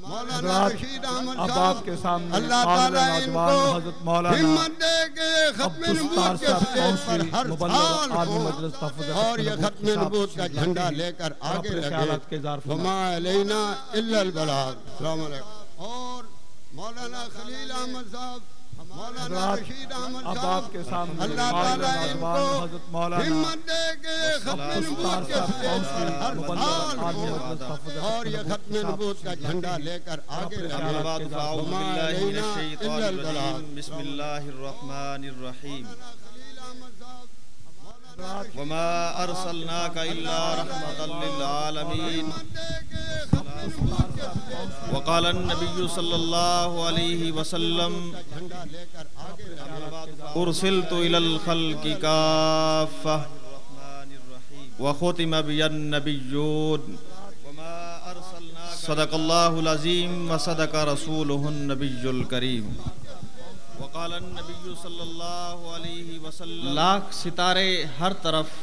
مولانا رشید احمد اب صاحب آپ کے سامنے اللہ تعالیٰ ان کو حضرت مولانا ہمت دے کہ ختم نبوت کے اسٹیج پر ہر سال ہو مجلس تحفظ اور یہ ختم کے نبوت کا جھنڈا لے کر آگے لگے۔ کے وما علینا الا البلاغ۔ السلام علیکم۔ اور مولانا خلیل احمد صاحب اب صاحب آپ کے سامنے اللہ تعالیٰ ان کو حضرت مولانا ہمت دے کہ ختم نبوت کے ہر سال اور یہ ختم نبوت کا جھنڈا لے کر آگے کے بسم اللہ الرحمن الرحیم۔ خلیل احمد صاحب مولانا وما ارسلناک الا رحمتا للعالمین۔ وقال النبی صلی اللہ علیہ وسلم ارسلت الى الخلق کافہ وختم وما ارسلناک صدق اللہ العظیم وصدق رسولہ النبی الکریم وقال النبی صلی اللہ علیہ وسلم لاکھ ستارے ہر طرف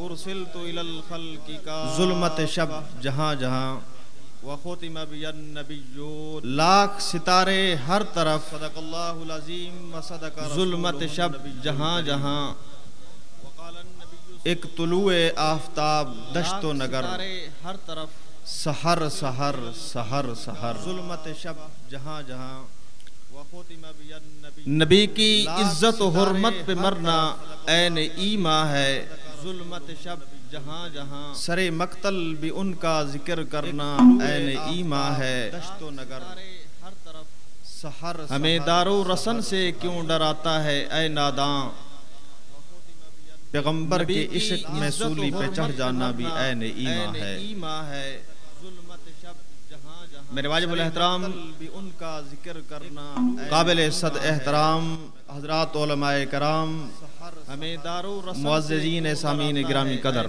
ارسلت الى الخلق کا ظلمت شب جہاں جہاں وختم لاکھ ستارے ہر طرف صدق اللہ العظیم وصدق ظلمت شب جہاں جہاں. ایک طلوع آفتاب دشت و نگر. ہر طرف. سحر سحر سحر سحر. ظلمت شب جہاں جہاں. نبی کی عزت و حرمت پہ مرنا عین ایما ہے. ظلمت شب جہاں جہاں۔ سر مقتل بھی ان کا ذکر کرنا عین ایما ہے۔ دشت و نگر۔ ہر طرف سحر ہمیں دارو رسن سے کیوں ڈراتا ہے اے ناداں؟ پیغمبر کے عشق میں سولی پہ چڑھ جانا بھی عین ایما ہے۔ میرے واجب الاحترام بھی ان کا ذکر کرنا قابل صد احترام حضرات علماء کرام معززین سامین گرامی قدر۔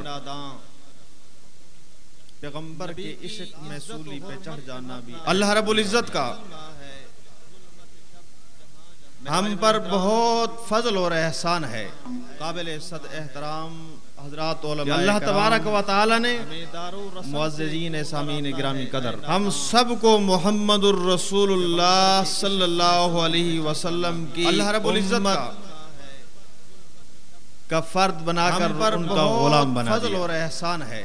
پیغمبر کے عشق میں سولی پہ چڑھ جانا بھی اللہ رب العزت کا۔ ہم پر بہت فضل اور احسان ہے۔ قابل صد احترام حضرات علماء اللہ تبارک و تعالی نے معززین سامین گرامی قدر ہم سب کو محمد الرسول اللہ صلی اللہ علیہ وسلم کی اللہ رب العزت کا فرد بنا کر ان کا غلام بنا فضل اور احسان ہے۔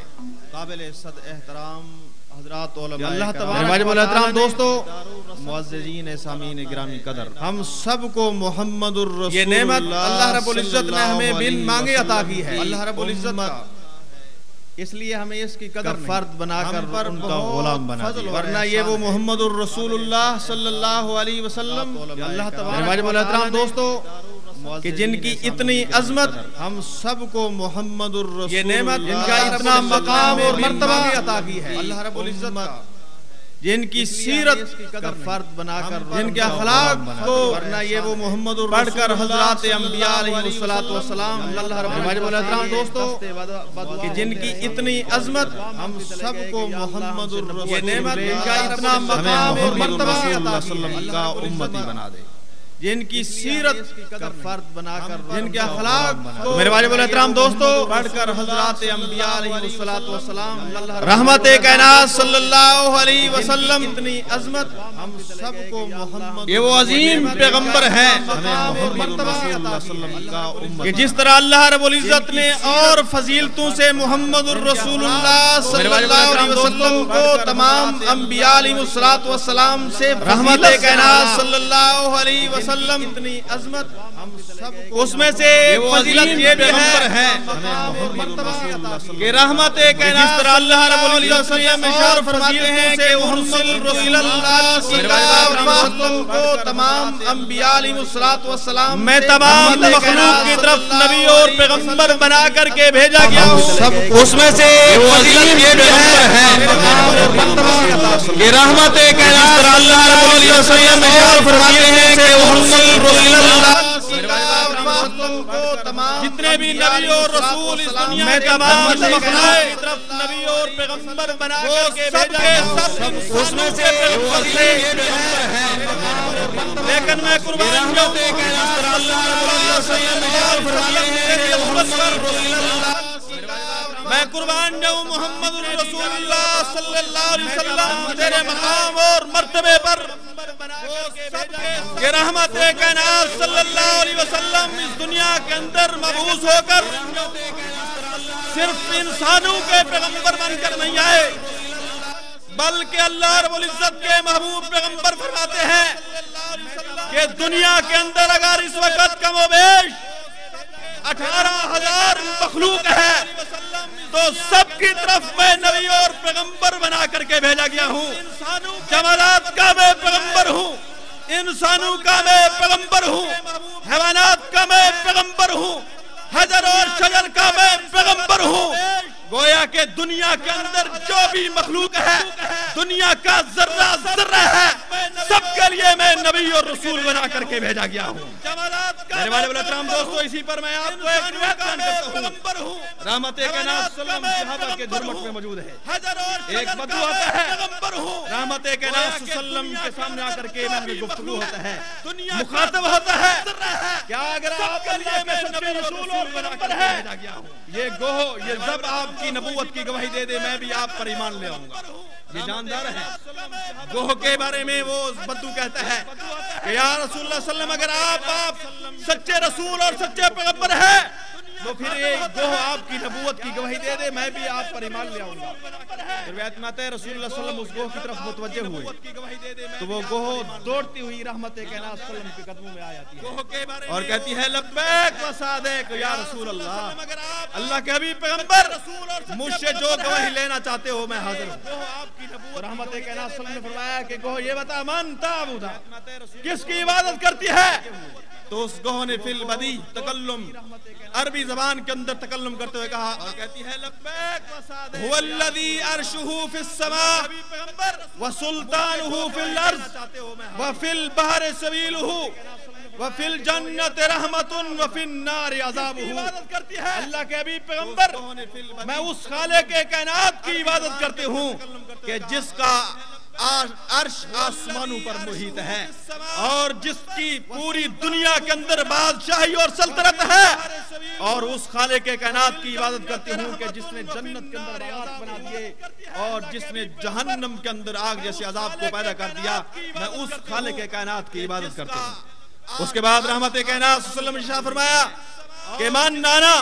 قابل صد احترام حضرات علماء اللہ تبارک و احترام دوستو معززین سامین گرامی قدر ہم سب کو محمد الرسول یہ نعمت اللہ رب العزت نے ہمیں بن مانگے عطا کی ہے۔ اللہ رب العزت کا۔ اس لیے ہمیں اس کی قدر فرد بنا کر ان کا غلام بنا دیا۔ ورنہ یہ وہ محمد الرسول اللہ صلی اللہ علیہ وسلم۔ اللہ تبارک دوستو کہ جن کی اتنی عظمت ہم سب کو محمد الرسول یہ نعمت جن کا اتنا مقام اور مرتبہ عطا کی ہے۔ اللہ رب العزت جن کی سیرت کا فرد بنا کر جن کے اخلاق کو ورنہ یہ وہ محمد پڑھ کر حضرات انبیاء علیہ الصلوۃ والسلام اللہ رب العالمین دوستو کہ جن کی اتنی عظمت ہم سب کو محمد الرسول یہ نعمت جن کا اتنا مقام اور مرتبہ عطا کی ہے کا امتی بنا دے۔ جن کی سیرت کا فرد بنا کر جن کے اخلاق میرے واجب الاحترام دوستو پڑھ کر حضرات انبیاء علیہ والسلام رحمت کائنات صلی اللہ علیہ وسلم اتنی عظمت ہم سب کو محمد یہ وہ عظیم پیغمبر ہیں۔ محمد رسول اللہ صلی اللہ علیہ وسلم کا امت کہ جس طرح اللہ رب العزت نے اور فضیلتوں سے محمد الرسول اللہ صلی اللہ علیہ وسلم کو تمام انبیاء علیہ والسلام سے رحمت کائنات صلی اللہ علیہ وسلم وسلم. اتنی عظمت. ہم سب اس میں سے فضیلت یہ بھی ہے کہ رحمت کائنات طرح اللہ رب العزت سے اشار فرماتے ہیں کہ ارسل رسول اللہ صلی اللہ کو تمام انبیاء علیہ والسلام میں تمام مخلوق کی طرف نبی اور پیغمبر بنا کر کے بھیجا گیا ہوں۔ اس میں سے فضیلت یہ بھی ہے۔ کہ رحمت کائنات اللہ رب اشار فرماتے ہیں کہ ارسل رسول اللہ جتنے بھی نبی اور رسول اس دنیا میں تمام طرف نبی اور پیغمبر بنا کر کے بھیجا گیا اس میں سے لیکن میں قربان جاؤں اللہ میں قربان جاؤں محمد الرسول اللہ صلی اللہ علیہ وسلم تیرے مقام اور مرتبے پر کہ رحمت کائنات صلی اللہ علیہ وسلم اس دنیا کے اندر مبوس ہو کر صرف انسانوں کے پیغمبر بن کر نہیں آئے بلکہ اللہ رب العزت کے محبوب پیغمبر فرماتے ہیں کہ دنیا کے اندر اگر اس وقت کم و بیش اٹھارہ ہزار مخلوق ہے تو سب کی طرف میں نبی اور پیغمبر بنا کر کے بھیجا گیا ہوں۔ جمالات کا میں انسانوں کا میں پیغمبر ہوں، حیوانات کا میں پیغمبر ہوں، حجر اور شجر کا میں پیغمبر ہوں۔ گویا کہ دنیا کے اندر جو بھی مخلوق ہے، دنیا کا ذرہ ذرہ ہے۔ سب کے لیے میں نبی اور رسول بنا کر کے بھیجا گیا ہوں۔ میرے والے بلکرام دوستو اسی پر میں آپ کو ایک روایت بیان کرتا ہوں۔ رحمت کائنات صلی اللہ علیہ صحابہ کے دھرمک میں موجود ہے۔ ایک بدو آتا ہے۔ رحمت کائنات صلی اللہ علیہ وسلم کے سامنے آ کر کے میں گفتگو ہوتا ہے۔ مخاطب ہوتا ہے۔ کیا اگر آپ کے سچے رسول اور پیغمبر ہے یہ گوہ یہ زب آپ کی نبوت کی گواہی دے دے میں بھی آپ پر ایمان لے آؤں گا۔ یہ جاندار ہے گوہ کے بارے میں وہ وقت بدو کہتا ہے کہ یا رسول اللہ صلی اللہ علیہ وسلم، اگر آپ آپ سچے رسول اور سچے پیغمبر ہیں تو پھر گوہ آپ کی نبوت کی گواہی دے دے میں بھی آپ پر ایمان لے آؤں گا۔ روایت میں آتا ہے رسول اللہ صلی اللہ علیہ وسلم اس گوہ کی طرف متوجہ ہوئے۔ تو وہ گوہ دوڑتی ہوئی رحمت کائنات صلی اللہ علیہ وسلم کے قدموں میں آ جاتی ہے۔ اور کہتی ہے لبیک و صادق یا رسول اللہ اللہ۔ کے حبیب پیغمبر مجھ سے جو گواہی لینا چاہتے ہو میں حاضر ہوں۔ رحمت کائنات صلی اللہ علیہ وسلم نے فرمایا کہ گوہ یہ بتا من تعبدا کس کی عبادت کرتی ہے؟ تو اس گوہ نے فی البدی تکلم عربی زبان کے اندر تکلم کرتے ہوئے کہا اور کہتی ہے لبیک و صادق هو الذي عرشه في السماء وسلطانه في الارض وفي البحر سبيله وفي الجنة رحمة وفي النار عذابه اللہ کے حبیب پیغمبر میں اس خالق کائنات کی عبادت کرتے ہوں کہ جس کا عرش آسمانوں پر محیط ہے۔ اور جس کی پوری دنیا کے اندر بادشاہی اور سلطنت ہے، اور اس خالق کائنات کی عبادت کرتے ہوں کہ جس نے جنت کے اندر باغات بنا دیے اور جس نے جہنم کے اندر آگ جیسے عذاب کو پیدا کر دیا، میں اس خالق کائنات کی عبادت کرتے ہوں۔ اس کے بعد رحمت کائنات صلی اللہ علیہ وسلم نے فرمایا کہ من نانا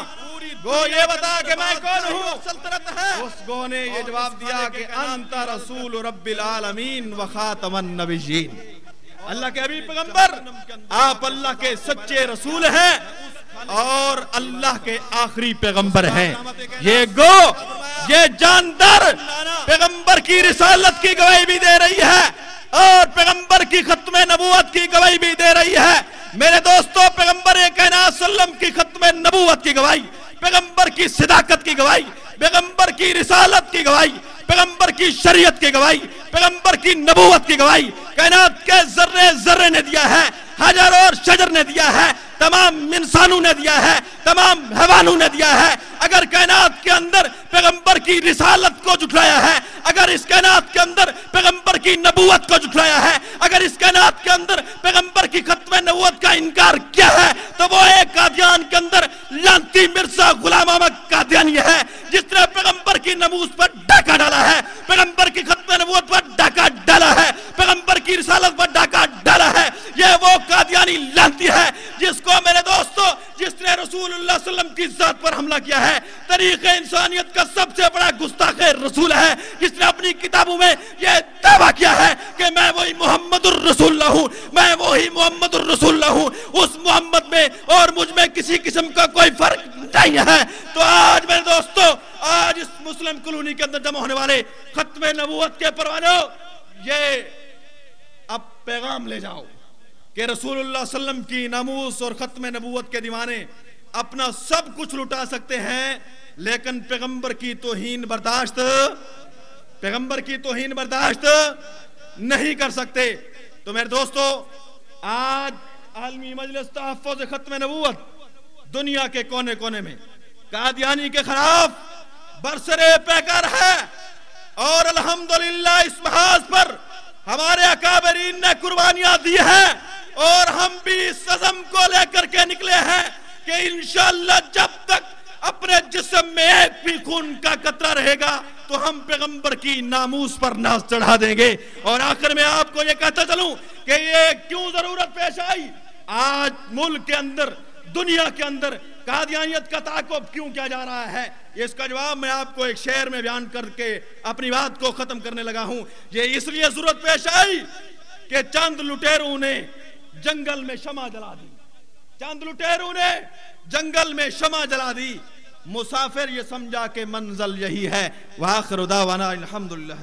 گو یہ بتا کہ میں کون ہوں؟ سلطنت ہے۔ اس گو نے یہ جواب دیا کہ انت رسول رب العالمین و خاتم النبیین۔ اللہ کے حبیب پیغمبر آپ اللہ کے سچے رسول ہیں اور اللہ کے آخری پیغمبر ہیں۔ یہ گو یہ جاندار پیغمبر کی رسالت کی گواہی بھی دے رہی ہے اور پیغمبر کی ختم نبوت کی گواہی بھی دے رہی ہے۔ میرے دوستو پیغمبر کائنات سلم کی ختم نبوت کی گواہی پیغمبر کی صداقت کی گواہی، پیغمبر کی رسالت کی گواہی، پیغمبر کی شریعت کی گواہی، پیغمبر کی نبوت کی گواہی۔ کائنات کے ذرے ذرے نے دیا ہے حجر اور شجر نے دیا ہے، تمام انسانوں نے دیا ہے، تمام حیوانوں نے دیا ہے۔ اگر کائنات کے اندر پیغمبر کی رسالت کو جھٹلایا ہے، اگر اس کائنات کے اندر پیغمبر کی نبوت کو جھٹلایا ہے، اگر اس کائنات کے اندر پیغمبر کی ختم نبوت کا انکار کیا ہے، تو وہ ایک قادیان کے اندر لانتی مرزا غلام احمد قادیانی ہے، جس نے پیغمبر کی نموز پر ڈاکہ ڈالا ہے، پیغمبر کی ختم نبوت پر ڈاکہ ڈالا ہے پیغمبر کی رسالت پر ڈاکہ ڈالا ہے یہ وہ قادیانی لانتی ہے جس کو میرے دوستو جس نے رسول اللہ صلی اللہ علیہ وسلم کی ذات پر حملہ کیا ہے۔ طریق انسانیت کا سب سے بڑا گستاخ رسول ہے۔ جس نے اپنی کتابوں میں یہ دعویٰ کیا ہے کہ میں وہی محمد الرسول اللہ ہوں، میں وہی محمد الرسول اللہ ہوں۔ اس محمد میں اور مجھ میں کسی قسم کا کوئی فرق نہیں ہے۔ تو آج میرے دوستو، آج اس مسلم کلونی کے اندر جمع ہونے والے ختم نبوت کے پروانوں، یہ اب پیغام لے جاؤ کہ رسول اللہ صلی اللہ علیہ وسلم کی ناموس اور ختم نبوت کے دیوانے اپنا سب کچھ لٹا سکتے ہیں، لیکن پیغمبر کی توہین برداشت، پیغمبر کی توہین برداشت نہیں کر سکتے۔ تو میرے دوستو، آج عالمی مجلس تحفظ ختم نبوت دنیا کے کونے کونے میں، قادیانی کے خلاف برسرے پیکر ہے۔ اور الحمدللہ اس محاذ پر ہمارے اکابرین نے قربانیاں دی ہیں اور ہم بھی اس کو لے کر کے نکلے ہیں۔ کہ انشاءاللہ جب تک اپنے جسم میں ایک بھی خون کا قطرہ رہے گا، تو ہم پیغمبر کی ناموس پر ناز چڑھا دیں گے۔ اور آخر میں آپ کو یہ کہتا چلوں کہ یہ کیوں ضرورت پیش آئی؟ آج ملک کے اندر، دنیا کے اندر قادیانیت کا تعاقب کیوں کیا جا رہا ہے؟ اس کا جواب میں آپ کو ایک شعر میں بیان کر کے اپنی بات کو ختم کرنے لگا ہوں۔ یہ اس لیے ضرورت پیش آئی کہ چند لٹیروں نے جنگل میں شمع جلا دی۔ چاند لٹیروں نے جنگل میں شمع جلا دی۔ مسافر یہ سمجھا کہ منزل یہی ہے۔ وآخر دعوانا الحمدللہ